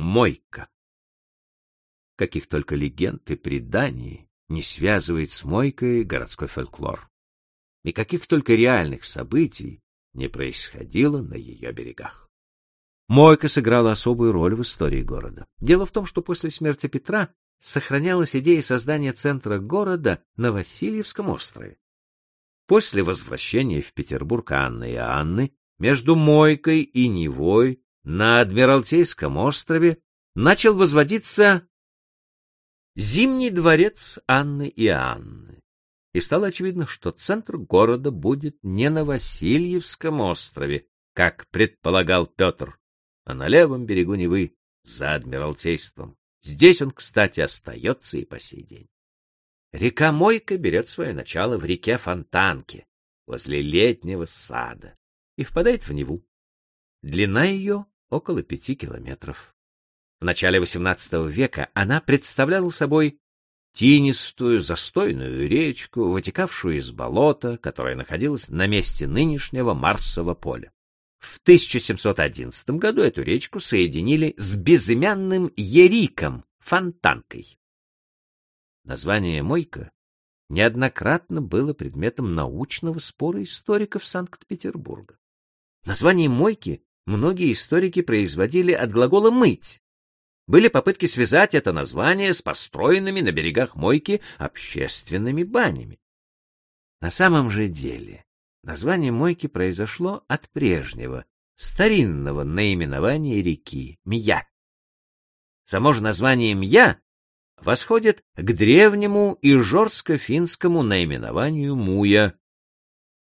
Мойка. Каких только легенд и преданий не связывает с Мойкой городской фольклор. И каких только реальных событий не происходило на ее берегах. Мойка сыграла особую роль в истории города. Дело в том, что после смерти Петра сохранялась идея создания центра города на Васильевском острове. После возвращения в Петербург Анны и Анны между Мойкой и Невой на Адмиралтейском острове начал возводиться Зимний дворец Анны и Анны. И стало очевидно, что центр города будет не на Васильевском острове, как предполагал Петр, а на левом берегу Невы, за Адмиралтейством. Здесь он, кстати, остается и по сей день. Река Мойка берет свое начало в реке Фонтанке, возле летнего сада, и впадает в Неву. Длина ее около пяти километров. В начале XVIII века она представляла собой тинистую застойную речку, вытекавшую из болота, которое находилось на месте нынешнего Марсового поля. В 1711 году эту речку соединили с безымянным Ериком, Фонтанкой. Название Мойка неоднократно было предметом научного спора историков Санкт-Петербурга. Название Мойки многие историки производили от глагола «мыть». Были попытки связать это название с построенными на берегах Мойки общественными банями. На самом же деле название Мойки произошло от прежнего, старинного наименования реки Мья. Само же название Мья восходит к древнему ижорско-финскому наименованию Муя.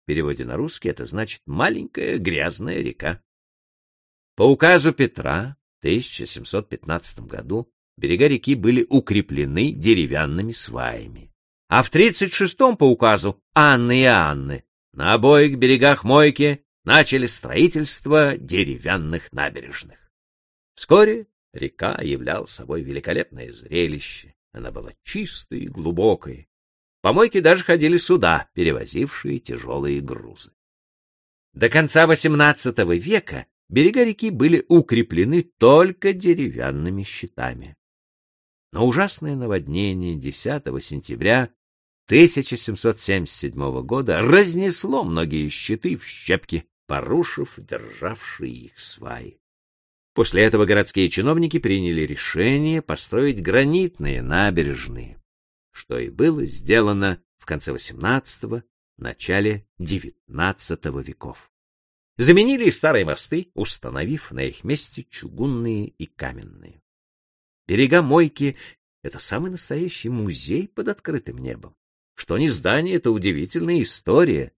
В переводе на русский это значит «маленькая грязная река». По указу Петра в 1715 году берега реки были укреплены деревянными сваями. А в 36-м по указу Анны и Анны на обоих берегах Мойки начали строительство деревянных набережных. Вскоре Река являла собой великолепное зрелище. Она была чистой и глубокой. По мойке даже ходили суда, перевозившие тяжелые грузы. До конца XVIII века берега реки были укреплены только деревянными щитами. Но ужасное наводнение 10 сентября 1777 года разнесло многие щиты в щепки, порушив державшие их сваи. После этого городские чиновники приняли решение построить гранитные набережные, что и было сделано в конце XVIII — начале XIX веков. Заменили старые мосты, установив на их месте чугунные и каменные. Берега Мойки — это самый настоящий музей под открытым небом. Что не здание, это удивительная история.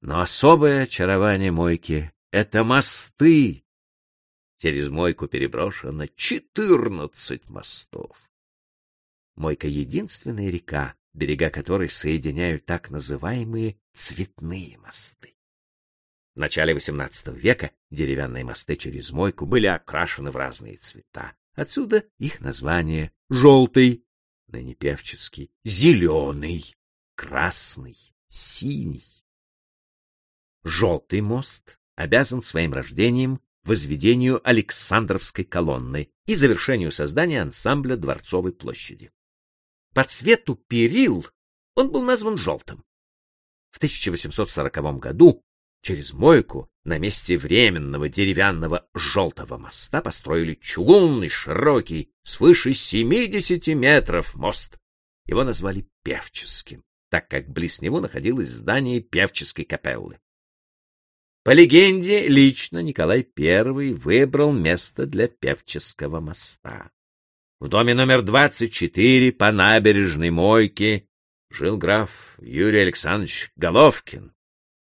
Но особое очарование Мойки — это мосты, Через мойку переброшено четырнадцать мостов. Мойка — единственная река, берега которой соединяют так называемые цветные мосты. В начале XVIII века деревянные мосты через мойку были окрашены в разные цвета. Отсюда их название — желтый, ныне певческий, зеленый, красный, синий. Желтый мост обязан своим рождением возведению Александровской колонны и завершению создания ансамбля Дворцовой площади. По цвету перил он был назван желтым. В 1840 году через мойку на месте временного деревянного желтого моста построили чугунный, широкий, свыше 70 метров мост. Его назвали Певческим, так как близ него находилось здание Певческой капеллы. По легенде, лично Николай I выбрал место для Певческого моста. В доме номер 24 по набережной Мойке жил граф Юрий Александрович Головкин,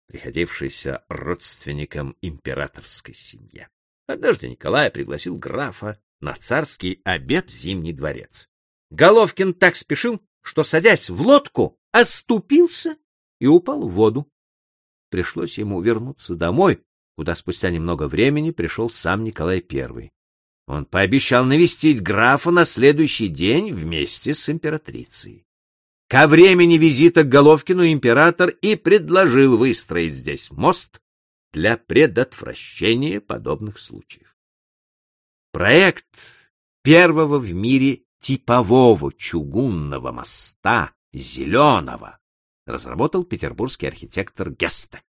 приходившийся родственником императорской семьи. Однажды Николай пригласил графа на царский обед в Зимний дворец. Головкин так спешил, что, садясь в лодку, оступился и упал в воду пришлось ему вернуться домой, куда спустя немного времени пришел сам Николай I. Он пообещал навестить графа на следующий день вместе с императрицей. Ко времени визита к Головкину император и предложил выстроить здесь мост для предотвращения подобных случаев. Проект первого в мире типового чугунного моста, зеленого, разработал петербургский архитектор Гесте.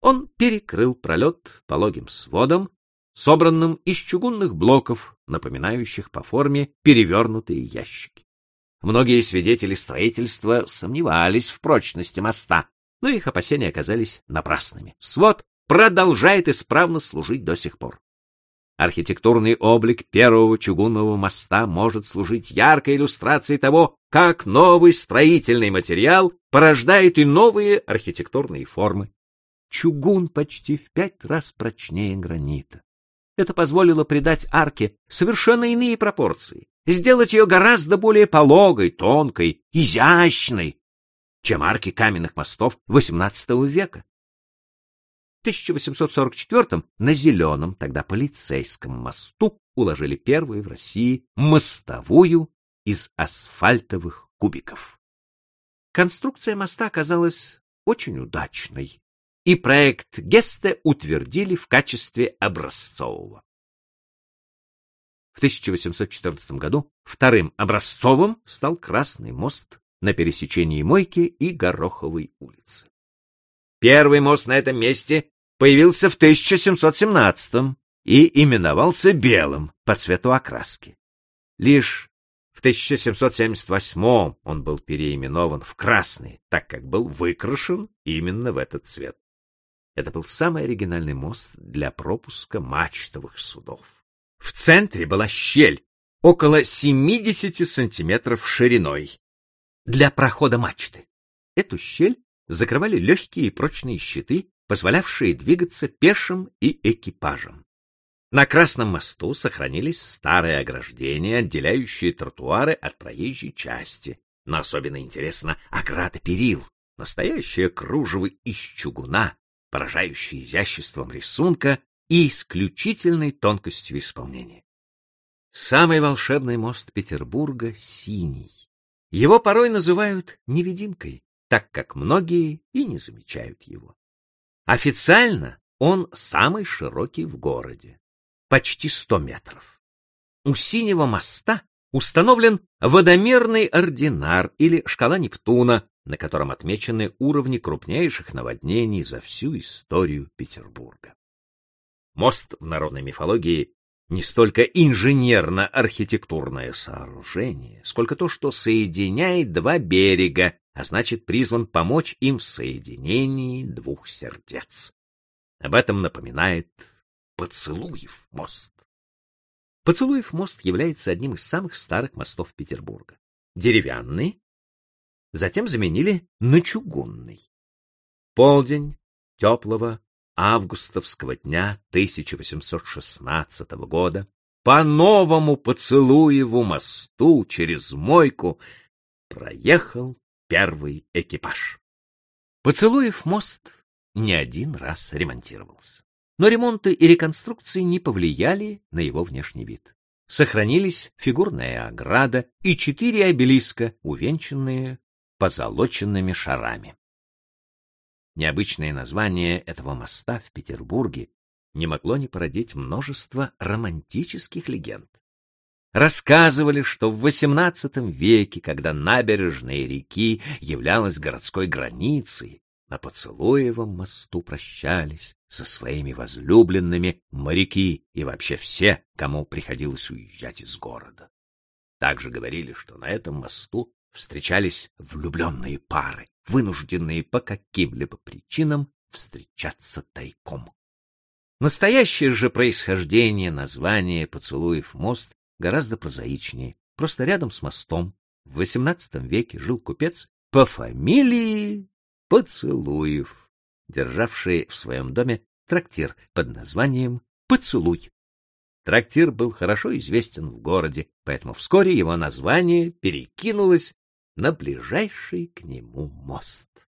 Он перекрыл пролет пологим сводом, собранным из чугунных блоков, напоминающих по форме перевернутые ящики. Многие свидетели строительства сомневались в прочности моста, но их опасения оказались напрасными. Свод продолжает исправно служить до сих пор. Архитектурный облик первого чугунного моста может служить яркой иллюстрацией того, как новый строительный материал порождает и новые архитектурные формы. Чугун почти в пять раз прочнее гранита. Это позволило придать арке совершенно иные пропорции, сделать ее гораздо более пологой, тонкой, изящной, чем арки каменных мостов XVIII века. 1844 на Зеленом, тогда полицейском мосту, уложили первую в России мостовую из асфальтовых кубиков. Конструкция моста оказалась очень удачной, и проект Гесте утвердили в качестве образцового. В 1814 году вторым образцовым стал Красный мост на пересечении Мойки и Гороховой улицы. Первый мост на этом месте появился в 1717 и именовался белым по цвету окраски. Лишь в 1778 он был переименован в красный, так как был выкрашен именно в этот цвет. Это был самый оригинальный мост для пропуска мачтовых судов. В центре была щель, около 70 сантиметров шириной, для прохода мачты. Эту щель закрывали легкие и прочные щиты, позволявшие двигаться пешим и экипажам. На Красном мосту сохранились старые ограждения, отделяющие тротуары от проезжей части. Но особенно интересно ограда перил, настоящее кружево из чугуна, поражающее изяществом рисунка и исключительной тонкостью исполнения. Самый волшебный мост Петербурга — синий. Его порой называют невидимкой, так как многие и не замечают его. Официально он самый широкий в городе, почти 100 метров. У Синего моста установлен водомерный ординар или шкала Нептуна, на котором отмечены уровни крупнейших наводнений за всю историю Петербурга. Мост в народной мифологии не столько инженерно-архитектурное сооружение, сколько то, что соединяет два берега, а значит призван помочь им в соединении двух сердец. Об этом напоминает Поцелуев мост. Поцелуев мост является одним из самых старых мостов Петербурга. Деревянный, затем заменили на чугунный. Полдень теплого августовского дня 1816 года по новому Поцелуеву мосту через Мойку проехал первый экипаж. Поцелуев мост не один раз ремонтировался. Но ремонты и реконструкции не повлияли на его внешний вид. Сохранились фигурная ограда и четыре обелиска, увенчанные позолоченными шарами. Необычное название этого моста в Петербурге не могло не породить множество романтических легенд. Рассказывали, что в XVIII веке, когда набережная реки являлась городской границей, на Поцелуевом мосту прощались со своими возлюбленными моряки и вообще все, кому приходилось уезжать из города. Также говорили, что на этом мосту встречались влюбленные пары, вынужденные по каким-либо причинам встречаться тайком. Настоящее же происхождение названия «Поцелуев мост» гораздо прозаичнее. Просто рядом с мостом в XVIII веке жил купец по фамилии Поцелуев, державший в своем доме трактир под названием «Поцелуй». Трактир был хорошо известен в городе, поэтому вскоре его название перекинулось на ближайший к нему мост.